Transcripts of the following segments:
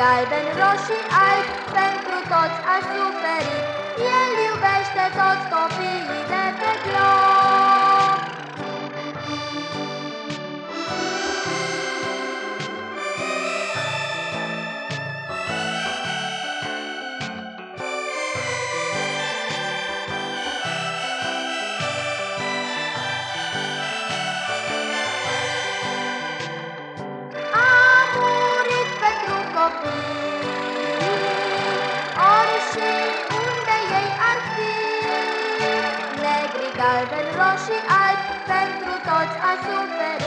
galben, roșii, alb, pentru toți a suferit. El iubește toți copiii galben, roșii, albi, pentru toți a suferit.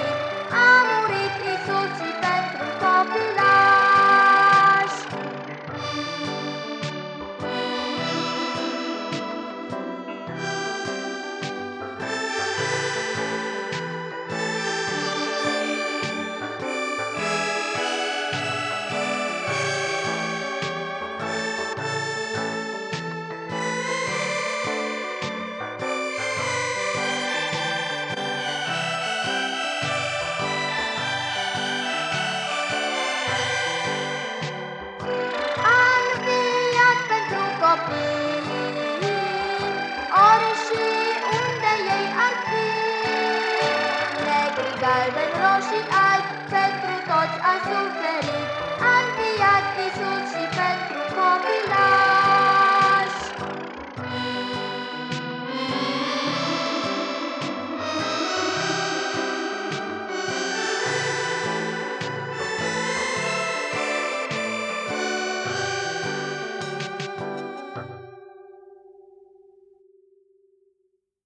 Galben, roșii, albi, pentru toți a suferit. A înviat Iisus